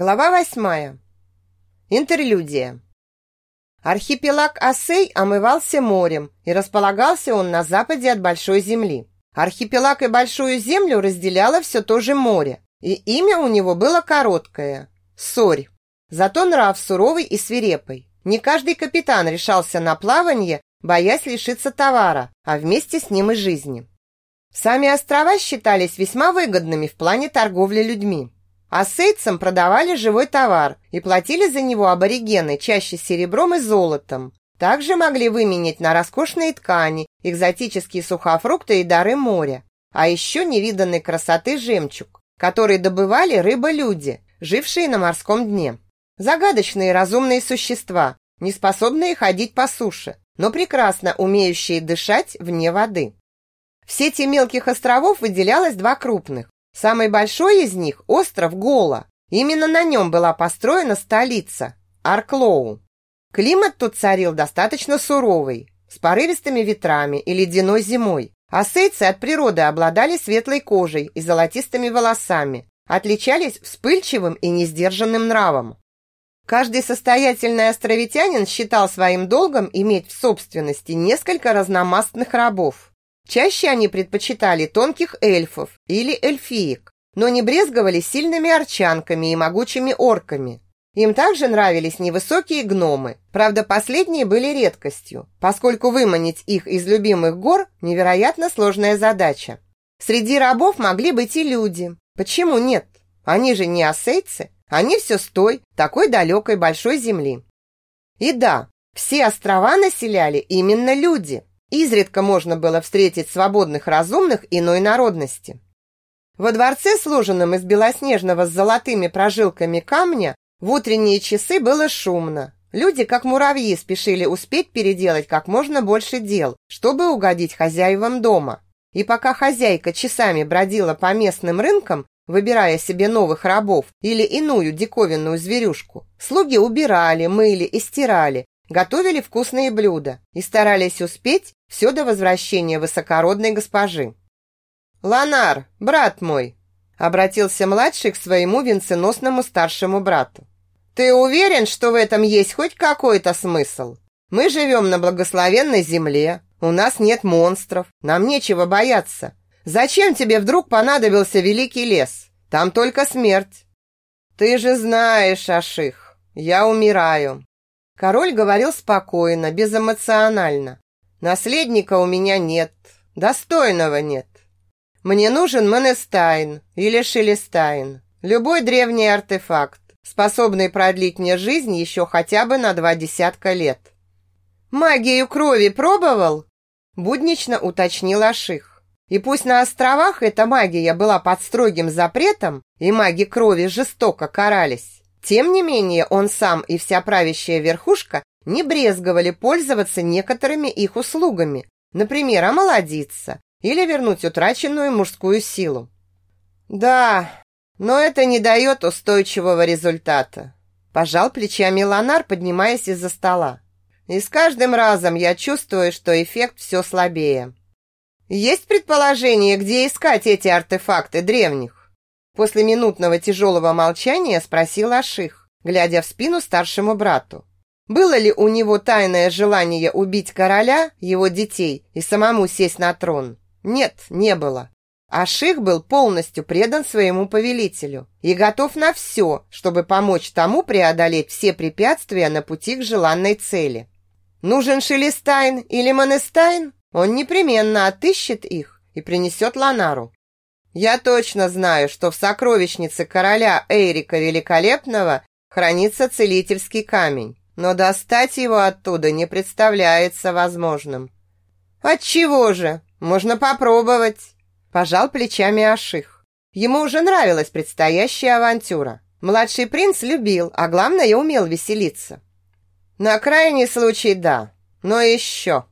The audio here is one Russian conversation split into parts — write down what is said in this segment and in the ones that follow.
Глава восьмая. Интерлюдия. Архипелаг Осей омывался морем, и располагался он на западе от Большой Земли. Архипелаг и Большую Землю разделяло все то же море, и имя у него было короткое – Сорь. Зато нрав суровый и свирепый. Не каждый капитан решался на плавание, боясь лишиться товара, а вместе с ним и жизни. Сами острова считались весьма выгодными в плане торговли людьми. А сейцам продавали живой товар и платили за него аборигены чаще серебром и золотом. Также могли выменять на роскошные ткани, экзотические сухофрукты и дары моря. А еще невиданной красоты жемчуг, который добывали рыба-люди, жившие на морском дне. Загадочные разумные существа, не способные ходить по суше, но прекрасно умеющие дышать вне воды. В сети мелких островов выделялось два крупных Самый большой из них – остров Гола. Именно на нем была построена столица – Арклоу. Климат тут царил достаточно суровый, с порывистыми ветрами и ледяной зимой. Ассейцы от природы обладали светлой кожей и золотистыми волосами, отличались вспыльчивым и несдержанным нравом. Каждый состоятельный островитянин считал своим долгом иметь в собственности несколько разномастных рабов. Чаще они предпочитали тонких эльфов или эльфиек, но не брезговали сильными арчанками и могучими орками. Им также нравились невысокие гномы. Правда, последние были редкостью, поскольку выманить их из любимых гор – невероятно сложная задача. Среди рабов могли быть и люди. Почему нет? Они же не осейцы, они все с той, такой далекой большой земли. И да, все острова населяли именно люди. Изредка можно было встретить свободных разумных иной народности. Во дворце, сложенном из белоснежного с золотыми прожилками камня, в утренние часы было шумно. Люди, как муравьи, спешили успеть переделать как можно больше дел, чтобы угодить хозяевам дома. И пока хозяйка часами бродила по местным рынкам, выбирая себе новых рабов или иную диковинную зверюшку, слуги убирали, мыли и стирали, готовили вкусные блюда и старались успеть все до возвращения высокородной госпожи. «Ланар, брат мой!» обратился младший к своему венценосному старшему брату. «Ты уверен, что в этом есть хоть какой-то смысл? Мы живем на благословенной земле, у нас нет монстров, нам нечего бояться. Зачем тебе вдруг понадобился великий лес? Там только смерть». «Ты же знаешь, Аших, я умираю. Король говорил спокойно, безэмоционально. Наследника у меня нет, достойного нет. Мне нужен Менестайн или Шелестайн, любой древний артефакт, способный продлить мне жизнь еще хотя бы на два десятка лет. Магию крови пробовал? Буднично уточнил Аших. И пусть на островах эта магия была под строгим запретом, и маги крови жестоко карались, тем не менее, он сам и вся правящая верхушка не брезговали пользоваться некоторыми их услугами, например, омолодиться или вернуть утраченную мужскую силу. Да, но это не дает устойчивого результата. Пожал плечами Ланар, поднимаясь из-за стола. И с каждым разом я чувствую, что эффект все слабее. Есть предположение, где искать эти артефакты древних? После минутного тяжелого молчания спросил Аших, глядя в спину старшему брату. Было ли у него тайное желание убить короля, его детей и самому сесть на трон? Нет, не было. Аших был полностью предан своему повелителю и готов на все, чтобы помочь тому преодолеть все препятствия на пути к желанной цели. Нужен Шелестайн или Монестайн? Он непременно отыщет их и принесет Ланару. Я точно знаю, что в сокровищнице короля Эйрика Великолепного хранится целительский камень, но достать его оттуда не представляется возможным. Отчего же? Можно попробовать. Пожал плечами Аших. Ему уже нравилась предстоящая авантюра. Младший принц любил, а главное, умел веселиться. На крайний случай да, но еще.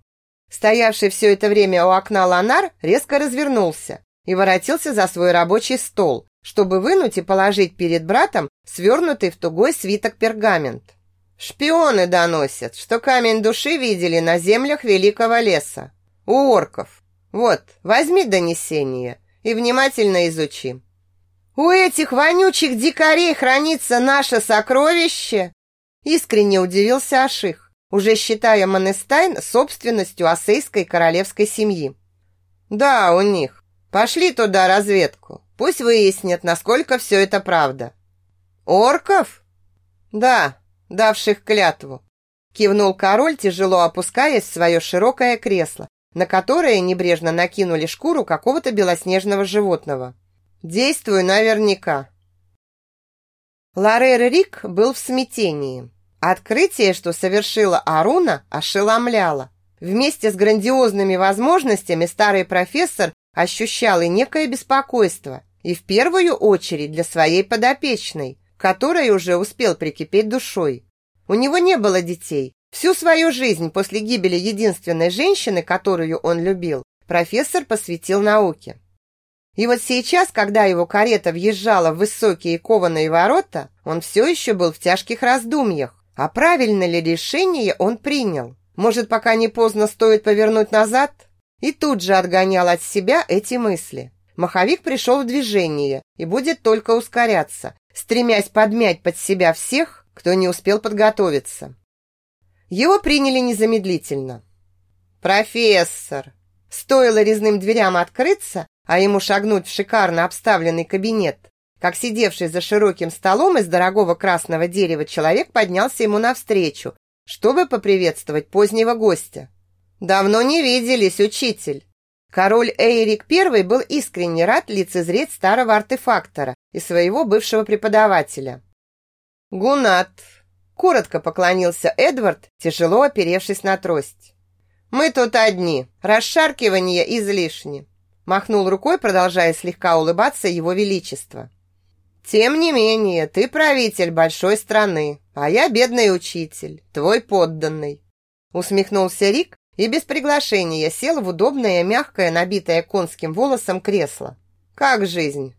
Стоявший все это время у окна Ланар резко развернулся и воротился за свой рабочий стол, чтобы вынуть и положить перед братом свернутый в тугой свиток пергамент. Шпионы доносят, что камень души видели на землях Великого леса. У орков. Вот, возьми донесение и внимательно изучи. У этих вонючих дикарей хранится наше сокровище? Искренне удивился Аших, уже считая Манестайн собственностью асейской королевской семьи. Да, у них. Пошли туда разведку. Пусть выяснят, насколько все это правда. Орков? Да, давших клятву. Кивнул король, тяжело опускаясь в свое широкое кресло, на которое небрежно накинули шкуру какого-то белоснежного животного. Действую наверняка. Ларер Рик был в смятении. Открытие, что совершила Аруна, ошеломляло. Вместе с грандиозными возможностями старый профессор ощущал и некое беспокойство, и в первую очередь для своей подопечной, которой уже успел прикипеть душой. У него не было детей. Всю свою жизнь после гибели единственной женщины, которую он любил, профессор посвятил науке. И вот сейчас, когда его карета въезжала в высокие кованые ворота, он все еще был в тяжких раздумьях. А правильно ли решение он принял? Может, пока не поздно стоит повернуть назад? И тут же отгонял от себя эти мысли. Маховик пришел в движение и будет только ускоряться, стремясь подмять под себя всех, кто не успел подготовиться. Его приняли незамедлительно. «Профессор!» Стоило резным дверям открыться, а ему шагнуть в шикарно обставленный кабинет, как сидевший за широким столом из дорогого красного дерева человек поднялся ему навстречу чтобы поприветствовать позднего гостя. «Давно не виделись, учитель!» Король Эйрик I был искренне рад лицезреть старого артефактора и своего бывшего преподавателя. «Гунат!» – коротко поклонился Эдвард, тяжело оперевшись на трость. «Мы тут одни, расшаркивание излишне», – махнул рукой, продолжая слегка улыбаться его величество. Тем не менее, ты правитель большой страны, а я бедный учитель, твой подданный. Усмехнулся Рик и без приглашения сел в удобное, мягкое, набитое конским волосом кресло. Как жизнь?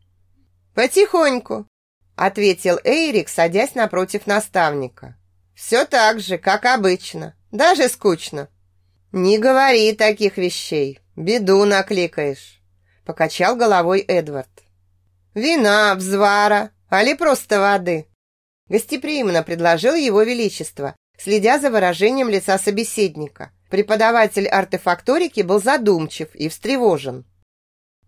Потихоньку, ответил Эйрик, садясь напротив наставника. Все так же, как обычно, даже скучно. Не говори таких вещей, беду накликаешь, покачал головой Эдвард. «Вина, взвара, али просто воды?» Гостеприимно предложил его величество, следя за выражением лица собеседника. Преподаватель артефакторики был задумчив и встревожен.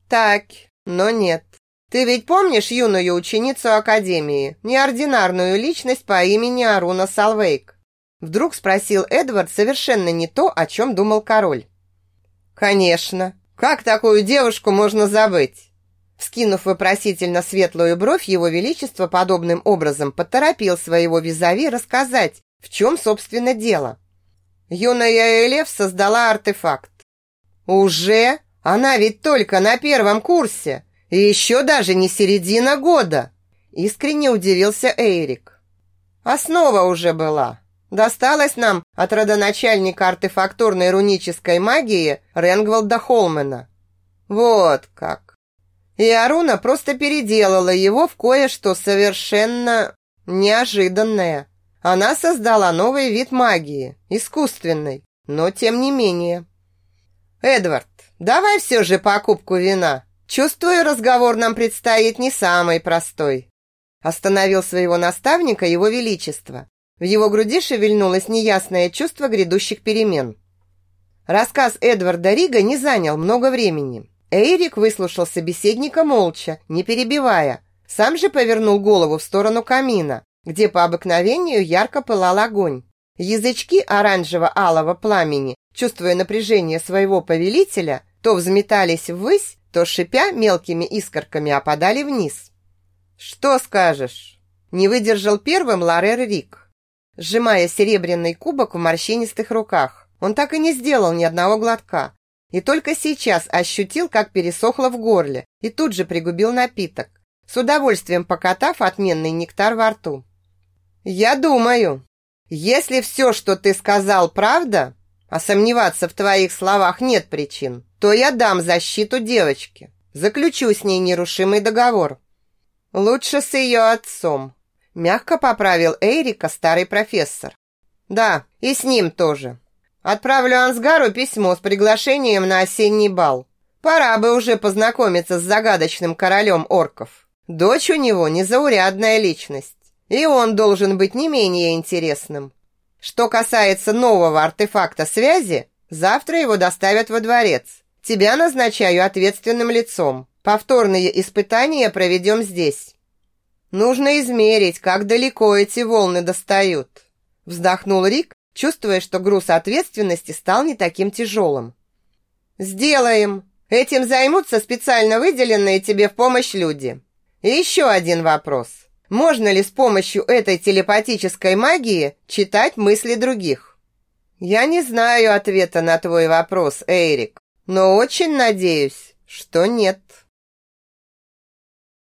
«Так, но нет. Ты ведь помнишь юную ученицу Академии, неординарную личность по имени Аруна Салвейк?» Вдруг спросил Эдвард совершенно не то, о чем думал король. «Конечно. Как такую девушку можно забыть?» Скинув вопросительно светлую бровь, его величество подобным образом поторопил своего визави рассказать, в чем, собственно, дело. Юная Элев создала артефакт. «Уже? Она ведь только на первом курсе, и еще даже не середина года!» Искренне удивился Эйрик. «Основа уже была. Досталась нам от родоначальника артефакторной рунической магии Ренгвалда Холмена. Вот как!» И Аруна просто переделала его в кое-что совершенно неожиданное. Она создала новый вид магии, искусственный, но тем не менее. «Эдвард, давай все же покупку вина. Чувствую, разговор нам предстоит не самый простой». Остановил своего наставника его величество. В его груди шевельнулось неясное чувство грядущих перемен. Рассказ Эдварда Рига не занял много времени. Эрик выслушал собеседника молча, не перебивая. Сам же повернул голову в сторону камина, где по обыкновению ярко пылал огонь. Язычки оранжево-алого пламени, чувствуя напряжение своего повелителя, то взметались ввысь, то шипя мелкими искорками опадали вниз. «Что скажешь?» Не выдержал первым Ларер Рик, сжимая серебряный кубок в морщинистых руках. Он так и не сделал ни одного глотка, и только сейчас ощутил, как пересохло в горле, и тут же пригубил напиток, с удовольствием покатав отменный нектар во рту. «Я думаю, если все, что ты сказал, правда, а сомневаться в твоих словах нет причин, то я дам защиту девочке, заключу с ней нерушимый договор. Лучше с ее отцом», мягко поправил Эрика старый профессор. «Да, и с ним тоже. Отправлю Ансгару письмо с приглашением на осенний бал. Пора бы уже познакомиться с загадочным королем орков. Дочь у него незаурядная личность, и он должен быть не менее интересным. Что касается нового артефакта связи, завтра его доставят во дворец. Тебя назначаю ответственным лицом. Повторные испытания проведем здесь. Нужно измерить, как далеко эти волны достают. Вздохнул Рик, чувствуя, что груз ответственности стал не таким тяжелым. Сделаем. Этим займутся специально выделенные тебе в помощь люди. И еще один вопрос. Можно ли с помощью этой телепатической магии читать мысли других? Я не знаю ответа на твой вопрос, Эрик, но очень надеюсь, что нет.